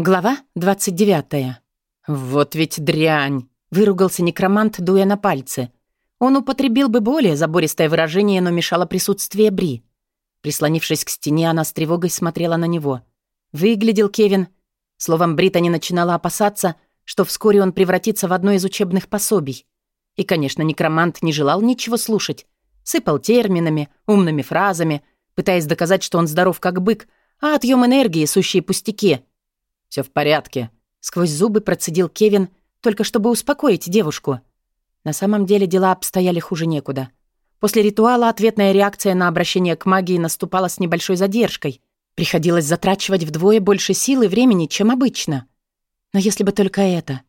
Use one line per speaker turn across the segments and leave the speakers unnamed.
Глава 29. «Вот ведь дрянь!» — выругался некромант, дуя на пальцы. Он употребил бы более забористое выражение, но мешало присутствие Бри. Прислонившись к стене, она с тревогой смотрела на него. Выглядел Кевин. Словом, Британи начинала опасаться, что вскоре он превратится в одно из учебных пособий. И, конечно, некромант не желал ничего слушать. Сыпал терминами, умными фразами, пытаясь доказать, что он здоров как бык, а отъем энергии — сущие пустяки — все в порядке», — сквозь зубы процедил Кевин, только чтобы успокоить девушку. На самом деле дела обстояли хуже некуда. После ритуала ответная реакция на обращение к магии наступала с небольшой задержкой. Приходилось затрачивать вдвое больше сил и времени, чем обычно. Но если бы только это.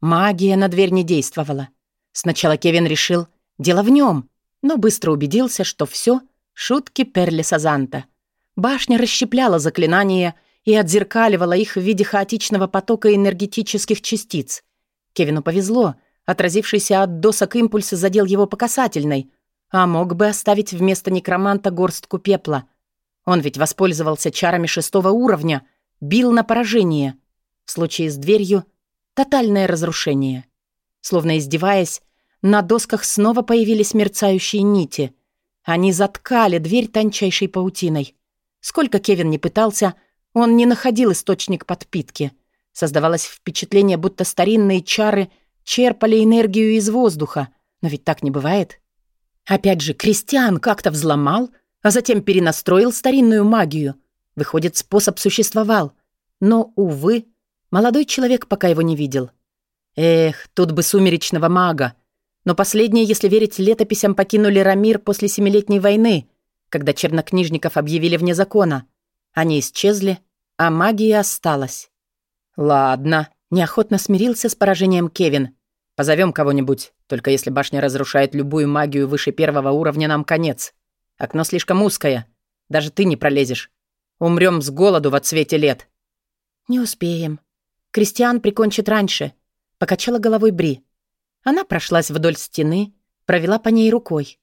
Магия на дверь не действовала. Сначала Кевин решил, дело в нем, но быстро убедился, что все шутки Перли Сазанта. Башня расщепляла заклинания — и отзеркаливала их в виде хаотичного потока энергетических частиц. Кевину повезло, отразившийся от досок импульс задел его по касательной, а мог бы оставить вместо некроманта горстку пепла. Он ведь воспользовался чарами шестого уровня, бил на поражение. В случае с дверью — тотальное разрушение. Словно издеваясь, на досках снова появились мерцающие нити. Они заткали дверь тончайшей паутиной. Сколько Кевин не пытался — он не находил источник подпитки. Создавалось впечатление, будто старинные чары черпали энергию из воздуха. Но ведь так не бывает. Опять же, Кристиан как-то взломал, а затем перенастроил старинную магию. Выходит, способ существовал. Но, увы, молодой человек пока его не видел. Эх, тут бы сумеречного мага. Но последние, если верить летописям, покинули Рамир после Семилетней войны, когда чернокнижников объявили вне закона. Они исчезли, а магия осталась. «Ладно», — неохотно смирился с поражением Кевин. «Позовем кого-нибудь, только если башня разрушает любую магию выше первого уровня, нам конец. Окно слишком узкое, даже ты не пролезешь. Умрем с голоду в отсвете лет».
«Не успеем. Кристиан прикончит раньше», — покачала головой Бри. Она прошлась вдоль стены, провела по ней рукой.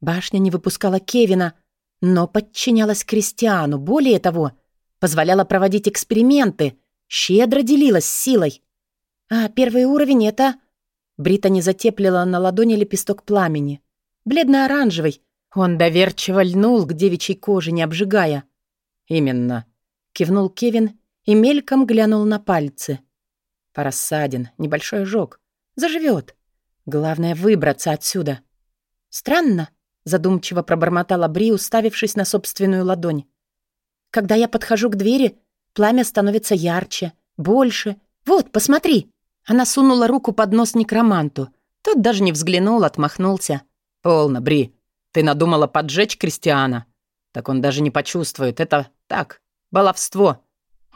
Башня не выпускала Кевина, но подчинялась Кристиану. Более того, позволяла проводить эксперименты, щедро делилась силой. А первый уровень — это... Брита не затеплила на ладони лепесток пламени. Бледно-оранжевый. Он доверчиво льнул к девичьей коже, не обжигая.
«Именно», — кивнул Кевин и мельком глянул на пальцы. «Порассадин, небольшой ожог. Заживет. Главное — выбраться отсюда».
«Странно», задумчиво пробормотала Бри, уставившись на собственную ладонь. Когда я подхожу к двери, пламя становится ярче, больше. Вот, посмотри. Она сунула руку под нос некроманту. Тот даже не взглянул, отмахнулся.
«Полно, Бри. Ты надумала поджечь Кристиана? Так он даже не почувствует. Это так, баловство.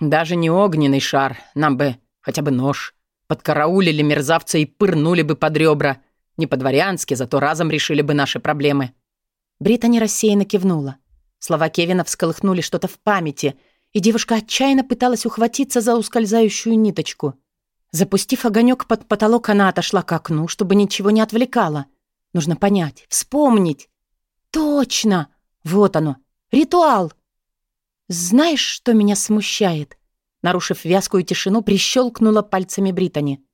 Даже не огненный шар. Нам бы хотя бы нож. Подкараулили мерзавца и пырнули бы под ребра. Не по-дворянски, зато разом решили бы наши проблемы.
Британи рассеянно кивнула. Слова Кевина всколыхнули что-то в памяти, и девушка отчаянно пыталась ухватиться за ускользающую ниточку. Запустив огонек под потолок, она отошла к окну, чтобы ничего не отвлекало. Нужно понять, вспомнить. Точно! Вот оно, ритуал! Знаешь, что меня смущает? Нарушив вязкую тишину, прищелкнула пальцами Британи.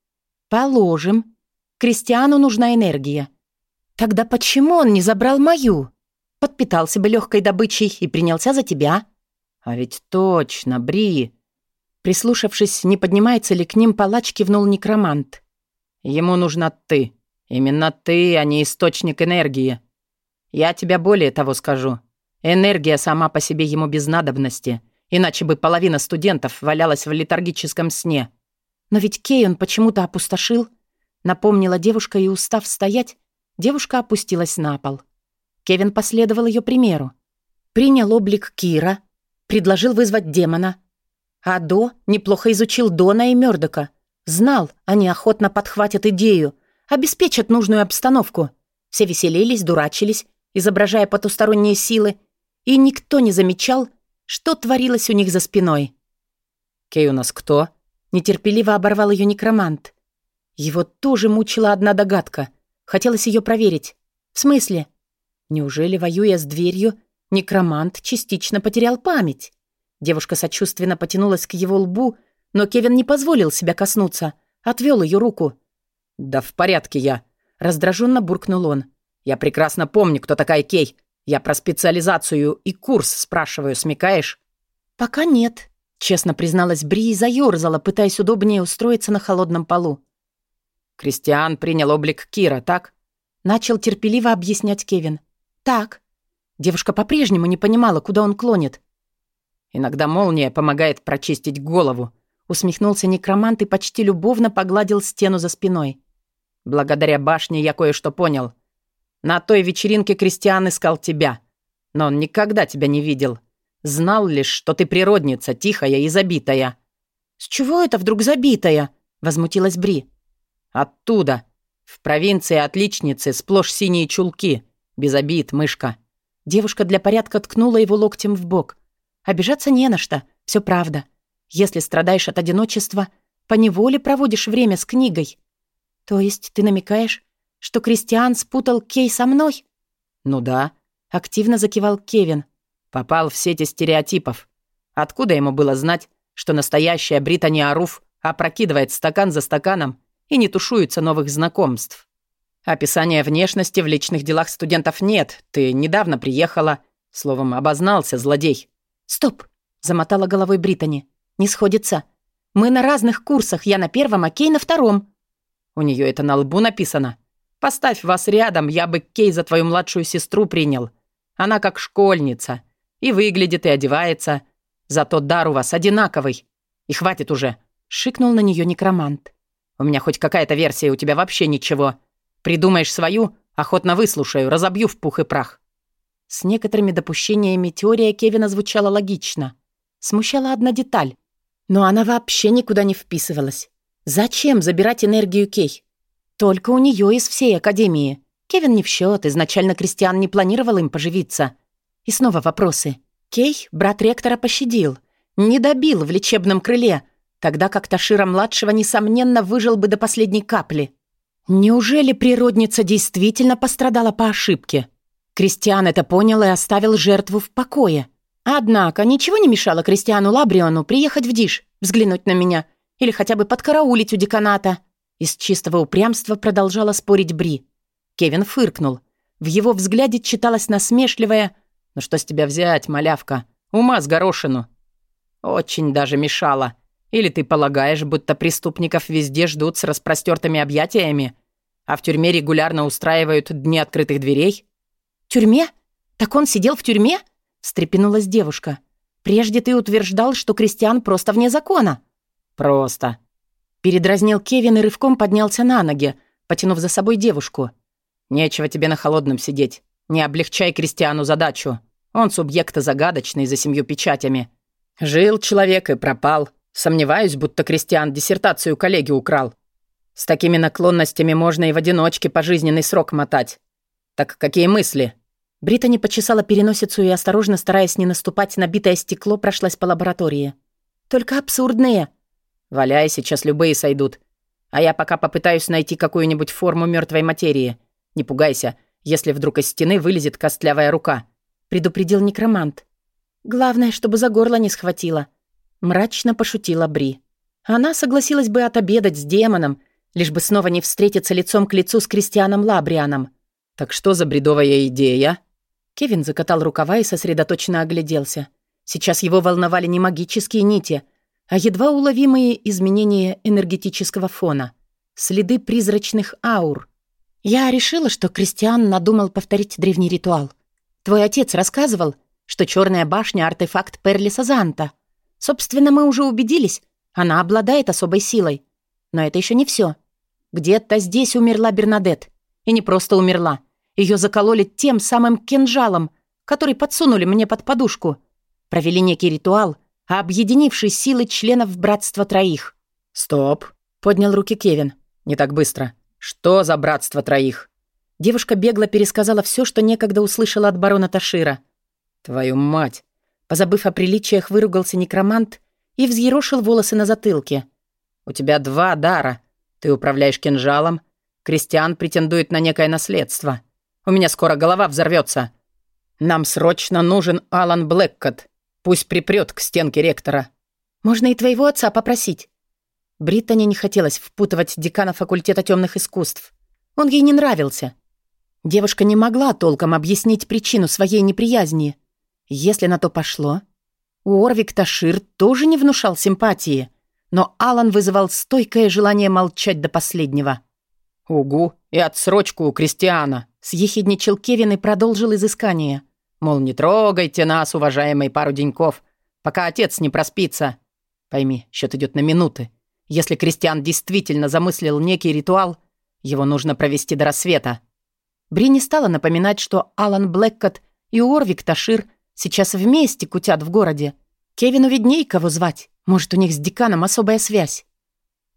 Положим. Кристиану нужна энергия. Тогда почему он не забрал мою? Подпитался бы легкой добычей и принялся за тебя».
«А ведь точно, Бри!» Прислушавшись, не поднимается ли к ним палач, кивнул некромант. «Ему нужна ты. Именно ты, а не источник энергии. Я тебе более того скажу. Энергия сама по себе ему без надобности, иначе бы половина студентов валялась в летаргическом сне.
Но ведь Кей он почему-то опустошил. Напомнила девушка, и, устав стоять, девушка опустилась на пол. Кевин последовал ее примеру. Принял облик Кира, предложил вызвать демона. А До неплохо изучил Дона и Мёрдока. Знал, они охотно подхватят идею, обеспечат нужную обстановку. Все веселились, дурачились, изображая потусторонние силы, и никто не замечал, что творилось у них за спиной.
«Кей у нас кто?»
Нетерпеливо оборвал ее некромант. Его тоже мучила одна догадка. Хотелось ее проверить. В смысле? Неужели, воюя с дверью, некромант частично потерял память? Девушка сочувственно потянулась к его лбу, но Кевин не позволил себя коснуться, отвел ее руку.
«Да в порядке я», — раздраженно буркнул он. «Я прекрасно помню, кто такая Кей. Я про специализацию и курс спрашиваю, смекаешь?»
«Пока нет», — честно призналась Бри и заёрзала, пытаясь удобнее устроиться на холодном полу.
«Кристиан принял облик Кира, так?»
Начал терпеливо объяснять Кевин. «Так». Девушка по-прежнему не понимала, куда он клонит.
«Иногда молния помогает прочистить голову», усмехнулся некромант и почти любовно погладил стену за спиной. «Благодаря башне я кое-что понял. На той вечеринке Кристиан искал тебя, но он никогда тебя не видел. Знал лишь, что ты природница, тихая и забитая».
«С чего это вдруг забитая?» — возмутилась Бри.
«Оттуда. В провинции отличницы сплошь синие чулки. Без обид, мышка».
Девушка для порядка ткнула его локтем в бок. «Обижаться не на что. Все правда. Если страдаешь от одиночества, поневоле проводишь время с книгой. То есть ты намекаешь, что Кристиан спутал Кей со мной?»
«Ну да», —
активно закивал Кевин.
«Попал в сети стереотипов. Откуда ему было знать, что настоящая Британи Аруф опрокидывает стакан за стаканом и не тушуется новых знакомств? Описания внешности в личных делах студентов нет. Ты недавно приехала. Словом, обознался злодей».
«Стоп!» — замотала головой Британи. «Не сходится. Мы на разных курсах. Я на первом, а Кей на втором».
«У нее это на лбу написано. Поставь вас рядом, я бы Кей за твою младшую сестру принял. Она как школьница. И выглядит, и одевается. Зато дар у вас одинаковый. И хватит уже», — шикнул на нее некромант. «У меня хоть какая-то версия, у тебя вообще ничего. Придумаешь свою, охотно выслушаю, разобью в пух и прах».
С некоторыми допущениями теория Кевина звучала логично. Смущала одна деталь. Но она вообще никуда не вписывалась. Зачем забирать энергию Кей? Только у нее из всей Академии. Кевин не в счет, изначально Кристиан не планировал им поживиться. И снова вопросы. Кей брат ректора пощадил. Не добил в лечебном крыле, тогда как Ташира-младшего, несомненно, выжил бы до последней капли. Неужели природница действительно пострадала по ошибке? Кристиан это понял и оставил жертву в покое. Однако ничего не мешало Кристиану Лабриону приехать в Диш, взглянуть на меня или хотя бы подкараулить у деканата. Из чистого упрямства продолжала спорить Бри. Кевин фыркнул. В его взгляде читалось насмешливое «Ну что с тебя взять, малявка? Ума с горошину». «Очень даже мешало. Или ты полагаешь, будто преступников везде ждут с распростертыми объятиями, а в тюрьме регулярно устраивают дни открытых дверей?» «Тюрьме? Так он сидел в тюрьме?» — встрепенулась девушка. «Прежде ты утверждал, что Кристиан просто вне закона».
«Просто».
Передразнил Кевин и рывком поднялся на ноги, потянув за собой девушку.
«Нечего тебе на холодном сидеть. Не облегчай Кристиану задачу. Он субъект загадочный за семью печатями. Жил человек и пропал. Сомневаюсь, будто Кристиан диссертацию коллеги украл. С такими наклонностями можно и в одиночке пожизненный срок мотать. Так какие мысли?»
Британи почесала переносицу и, осторожно стараясь не наступать на битое стекло, прошлась по лаборатории. «Только абсурдные».
«Валяй, сейчас любые сойдут. А я пока попытаюсь найти какую-нибудь форму мертвой материи. Не пугайся, если вдруг из стены вылезет костлявая рука», — предупредил некромант.
«Главное, чтобы за горло не схватило», — мрачно пошутила Бри. Она согласилась бы отобедать с демоном, лишь бы снова не встретиться лицом к лицу с Кристианом Лабрианом.
«Так что за бредовая идея?»
Кевин закатал рукава и сосредоточенно огляделся. Сейчас его волновали не магические нити, а едва уловимые изменения энергетического фона. Следы призрачных аур. Я решила, что Кристиан надумал повторить древний ритуал. Твой отец рассказывал, что черная башня — артефакт Перлиса Занта. Собственно, мы уже убедились, она обладает особой силой. Но это еще не все. Где-то здесь умерла Бернадет. И не просто умерла. Ее закололи тем самым кинжалом, который подсунули мне под подушку. Провели некий ритуал, объединивший силы членов Братства Троих.
«Стоп!» — поднял руки Кевин. «Не так быстро. Что за Братство Троих?»
Девушка бегло пересказала все, что некогда услышала от барона Ташира.
«Твою мать!»
Позабыв о приличиях, выругался некромант и взъерошил волосы на затылке.
«У тебя два дара. Ты управляешь кинжалом. Кристиан претендует на некое наследство. У меня скоро голова взорвется. Нам срочно нужен Алан Блэккот. Пусть припрет к стенке ректора».
Можно и твоего отца попросить». Бриттани не хотелось впутывать декана факультета темных искусств. Он ей не нравился. Девушка не могла толком объяснить причину своей неприязни. Если на то пошло, Уорвик Ташир тоже не внушал симпатии, но Алан вызывал стойкое желание молчать до последнего.
«Угу, и отсрочку у Кристиана», — съехидничал Кевин и продолжил изыскание. «Мол, не трогайте нас, уважаемые пару деньков, пока отец не проспится. Пойми, счет идет на минуты. Если Кристиан действительно замыслил некий ритуал, его нужно провести до рассвета».
Бри не стала напоминать, что Алан Блэккот и Орвик Ташир сейчас вместе кутят в городе. Кевину видней, кого звать. Может, у них с деканом особая связь.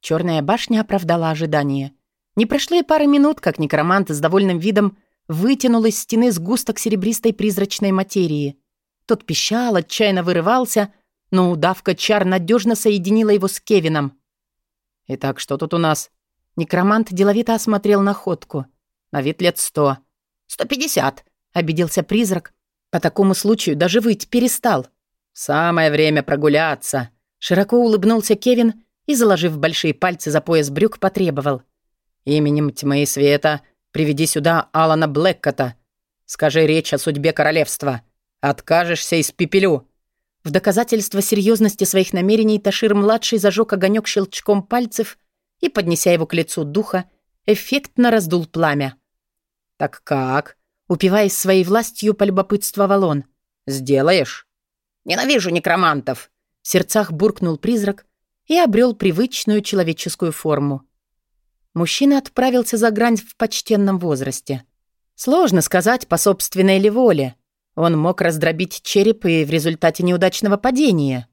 Черная башня оправдала ожидания. Не прошло и пары минут, как некромант с довольным видом вытянул из стены сгусток серебристой призрачной материи. Тот пищал, отчаянно вырывался, но удавка чар надежно соединила его с Кевином.
«Итак, что тут у нас?»
Некромант деловито осмотрел находку.
«На вид лет сто».
«Сто пятьдесят», — обиделся призрак. По такому случаю даже выть перестал.
«Самое время прогуляться», —
широко улыбнулся Кевин и, заложив большие пальцы за пояс брюк, потребовал.
Именем тьмы и света приведи сюда Алана Блэккота. Скажи речь о судьбе королевства. Откажешься из пепелю».
В доказательство серьезности своих намерений Ташир-младший зажег огонек щелчком пальцев и, поднеся его к лицу духа, эффектно раздул пламя.
«Так как?»
— упиваясь своей властью, полюбопытствовал он.
«Сделаешь?»
«Ненавижу некромантов!» — в сердцах буркнул призрак и обрел привычную человеческую форму. Мужчина отправился за грань в почтенном возрасте. Сложно сказать по собственной ли воле. Он мог раздробить череп и в результате неудачного падения.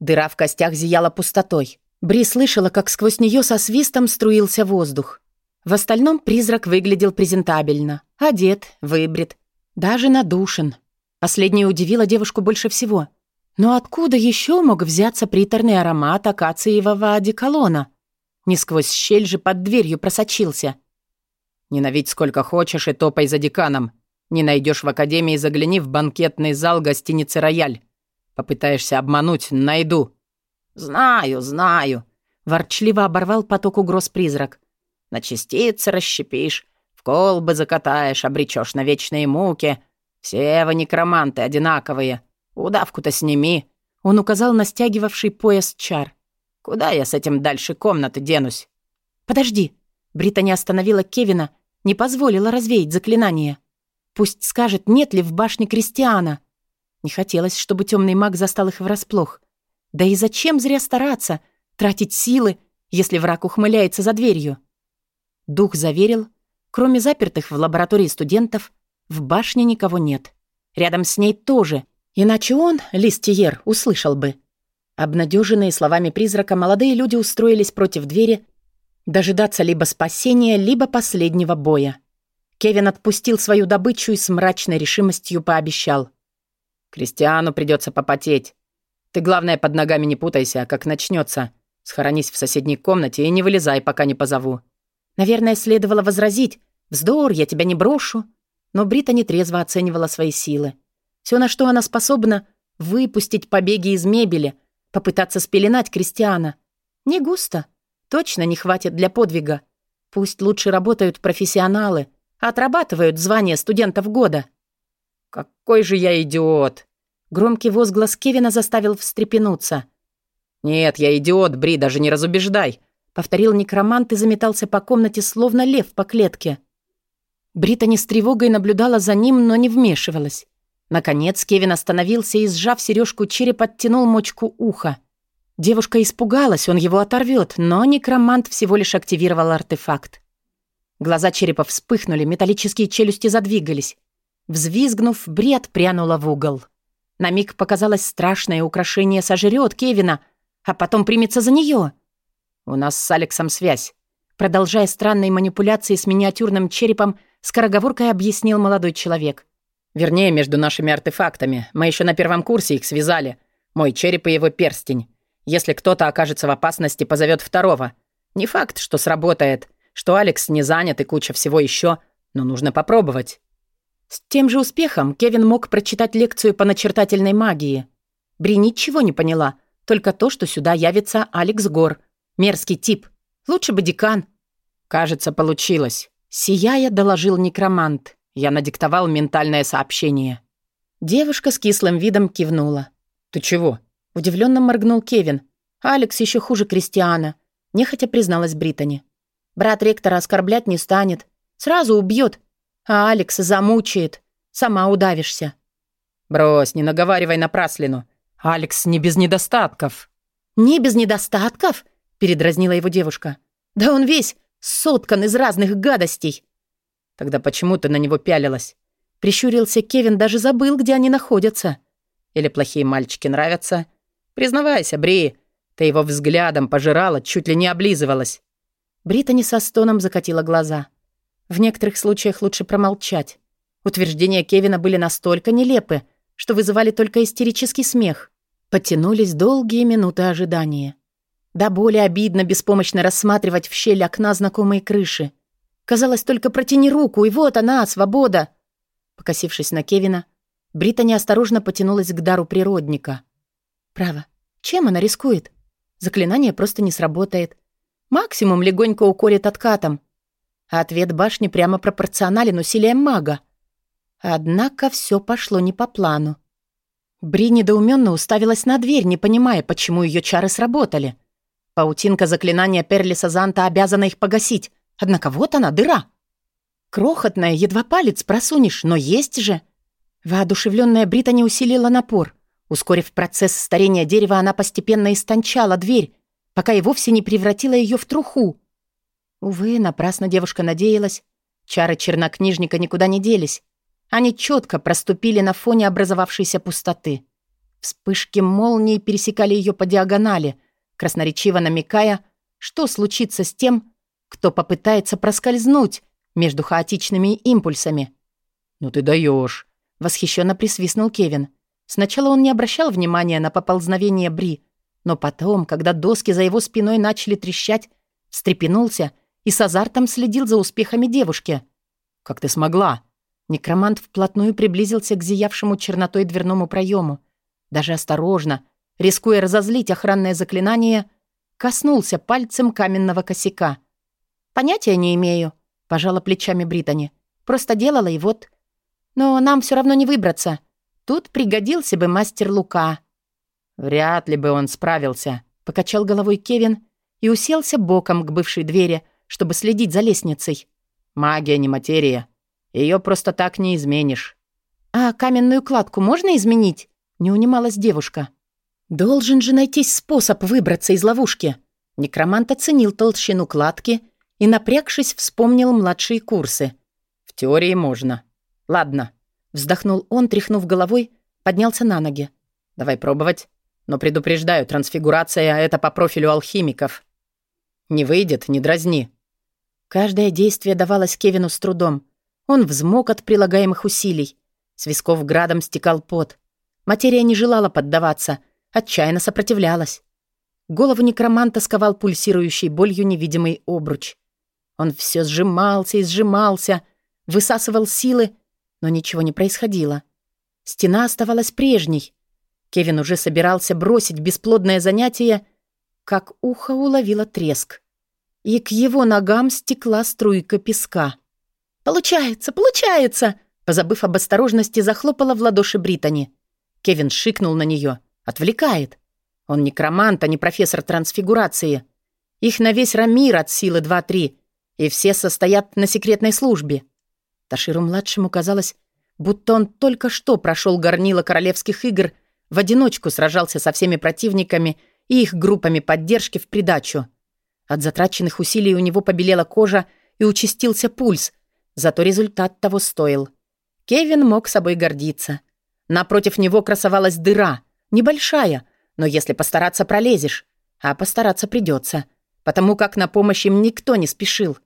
Дыра в костях зияла пустотой. Бри слышала, как сквозь нее со свистом струился воздух. В остальном призрак выглядел презентабельно. Одет, выбрит, даже надушен. Последнее удивило девушку больше всего. Но откуда еще мог взяться приторный аромат акациевого одеколона? Не сквозь щель же под дверью просочился.
«Ненавидь сколько хочешь и топай за деканом. Не найдешь в академии, загляни в банкетный зал гостиницы «Рояль». Попытаешься обмануть, найду».
«Знаю, знаю», — ворчливо оборвал поток угроз призрак. «На частицы расщепишь, в колбы закатаешь, обречешь на вечные муки. Все вы некроманты одинаковые. Удавку-то сними». Он указал на стягивавший пояс чар. Куда я с этим дальше комнаты денусь? Подожди. Брита не остановила Кевина, не позволила развеять заклинание. Пусть скажет, нет ли в башне Кристиана. Не хотелось, чтобы темный маг застал их врасплох. Да и зачем зря стараться, тратить силы, если враг ухмыляется за дверью? Дух заверил, кроме запертых в лаборатории студентов, в башне никого нет. Рядом с ней тоже, иначе он, Листиер, услышал бы. Обнадеженные словами призрака, молодые люди устроились против двери дожидаться либо спасения, либо последнего боя. Кевин отпустил свою добычу и с мрачной решимостью пообещал.
«Кристиану придется попотеть. Ты, главное, под ногами не путайся, а как начнется. Схоронись в соседней комнате и не вылезай, пока не позову».
Наверное, следовало возразить. «Вздор, я тебя не брошу». Но Брита нетрезво оценивала свои силы. Все, на что она способна, выпустить побеги из мебели — Попытаться спеленать Кристиана. Не густо. Точно не хватит для подвига. Пусть лучше работают профессионалы, отрабатывают звание студентов года.
«Какой же я идиот!»
Громкий возглас Кевина заставил встрепенуться.
«Нет, я идиот, Бри, даже не разубеждай!»
Повторил некромант и заметался по комнате, словно лев по клетке. Британи с тревогой наблюдала за ним, но не вмешивалась. Наконец Кевин остановился и, сжав сережку череп, оттянул мочку уха. Девушка испугалась, он его оторвет, но некромант всего лишь активировал артефакт. Глаза черепа вспыхнули, металлические челюсти задвигались. Взвизгнув, бред прянула в угол. На миг показалось страшное украшение сожрет Кевина, а потом примется за нее. «У нас с Алексом связь», продолжая странные манипуляции с миниатюрным черепом, скороговоркой объяснил молодой человек.
Вернее, между нашими артефактами. Мы еще на первом курсе их связали. Мой череп и его перстень. Если кто-то окажется в опасности, позовет второго. Не факт, что сработает, что Алекс не занят и куча всего еще, но нужно попробовать.
С тем же успехом Кевин мог прочитать лекцию по начертательной магии. Бри ничего не поняла, Только то, что сюда явится Алекс Гор. Мерзкий тип. Лучше бы декан.
Кажется, получилось. Сияя, доложил некромант. Я надиктовал ментальное сообщение.
Девушка с кислым видом кивнула.
«Ты чего?»
Удивленно моргнул Кевин. «Алекс еще хуже Кристиана», — нехотя призналась Британи. «Брат ректора оскорблять не станет. Сразу убьет, а Алекс замучает. Сама удавишься».
«Брось, не наговаривай напраслину. Алекс не без недостатков».
«Не без недостатков?» — передразнила его девушка. «Да он весь соткан из разных гадостей».
«Тогда почему ты на него пялилась?»
Прищурился Кевин, даже забыл, где они находятся.
«Или плохие мальчики нравятся?» «Признавайся, Бри, ты его взглядом пожирала, чуть ли не облизывалась».
Британи со стоном закатила глаза. В некоторых случаях лучше промолчать. Утверждения Кевина были настолько нелепы, что вызывали только истерический смех. Потянулись долгие минуты ожидания. Да более обидно беспомощно рассматривать в щель окна знакомые крыши. Казалось, только протяни руку, и вот она, свобода. Покосившись на Кевина, Брита неосторожно потянулась к дару природника. Право, чем она рискует? Заклинание просто не сработает. Максимум легонько укорит откатом. А ответ башни прямо пропорционален усилиям мага. Однако все пошло не по плану. Бри недоуменно уставилась на дверь, не понимая, почему ее чары сработали. Паутинка заклинания Перлиса Занта обязана их погасить, однако вот она, дыра. Крохотная, едва палец просунешь, но есть же. Воодушевленная Брита не усилила напор. Ускорив процесс старения дерева, она постепенно истончала дверь, пока и вовсе не превратила ее в труху. Увы, напрасно девушка надеялась. Чары чернокнижника никуда не делись. Они четко проступили на фоне образовавшейся пустоты. Вспышки молнии пересекали ее по диагонали, красноречиво намекая, что случится с тем, кто попытается проскользнуть между хаотичными импульсами.
«Ну ты даешь,
восхищенно присвистнул Кевин. Сначала он не обращал внимания на поползновение Бри, но потом, когда доски за его спиной начали трещать, встрепенулся и с азартом следил за успехами девушки.
«Как ты смогла?»
Некромант вплотную приблизился к зиявшему чернотой дверному проему. Даже осторожно, рискуя разозлить охранное заклинание, коснулся пальцем каменного косяка. «Понятия не имею», — пожала плечами Британи. «Просто делала, и вот...» «Но нам все равно не выбраться. Тут пригодился бы мастер Лука».
«Вряд ли бы он справился», —
покачал головой Кевин и уселся боком к бывшей двери, чтобы следить за лестницей.
«Магия не материя. Ее просто так не изменишь».
«А каменную кладку можно изменить?» — не унималась девушка. «Должен же найтись способ выбраться из ловушки». Некромант оценил толщину кладки и, напрягшись, вспомнил младшие курсы.
«В теории можно. Ладно».
Вздохнул он, тряхнув головой, поднялся на ноги.
«Давай пробовать. Но предупреждаю, трансфигурация — это по профилю алхимиков. Не выйдет, не дразни».
Каждое действие давалось Кевину с трудом. Он взмок от прилагаемых усилий. С висков градом стекал пот. Материя не желала поддаваться, отчаянно сопротивлялась. Голову некроманта сковал пульсирующей болью невидимый обруч. Он все сжимался и сжимался, высасывал силы, но ничего не происходило. Стена оставалась прежней. Кевин уже собирался бросить бесплодное занятие, как ухо уловило треск. И к его ногам стекла струйка песка. «Получается, получается!» Позабыв об осторожности, захлопала в ладоши Британи. Кевин шикнул на нее. Отвлекает. Он некромант, а не профессор трансфигурации. Их на весь Рамир от силы 2-3, и все состоят на секретной службе. Таширу-младшему казалось, будто он только что прошел горнило королевских игр, в одиночку сражался со всеми противниками и их группами поддержки в придачу. От затраченных усилий у него побелела кожа и участился пульс, Зато результат того стоил. Кевин мог собой гордиться. Напротив него красовалась дыра. Небольшая, но если постараться, пролезешь. А постараться придется, потому как на помощь им никто не спешил.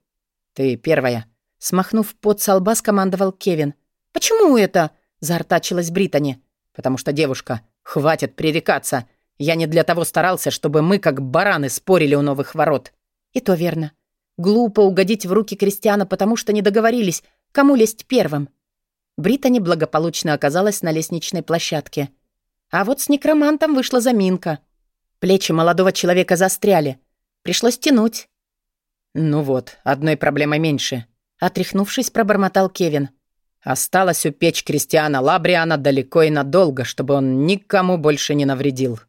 «Ты первая», —
смахнув под со лба, скомандовал Кевин. «Почему это?» — заортачилась Британи.
«Потому что, девушка, хватит пререкаться. Я не для того старался, чтобы мы, как бараны, спорили у новых ворот».
«И то верно. Глупо угодить в руки крестьяна, потому что не договорились, кому лезть первым. Британи благополучно оказалась на лестничной площадке. А вот с некромантом вышла заминка.
Плечи молодого человека застряли. Пришлось тянуть. «Ну вот, одной проблемой меньше», — отряхнувшись, пробормотал Кевин. «Осталось упечь Кристиана Лабриана далеко и надолго, чтобы он никому больше не навредил».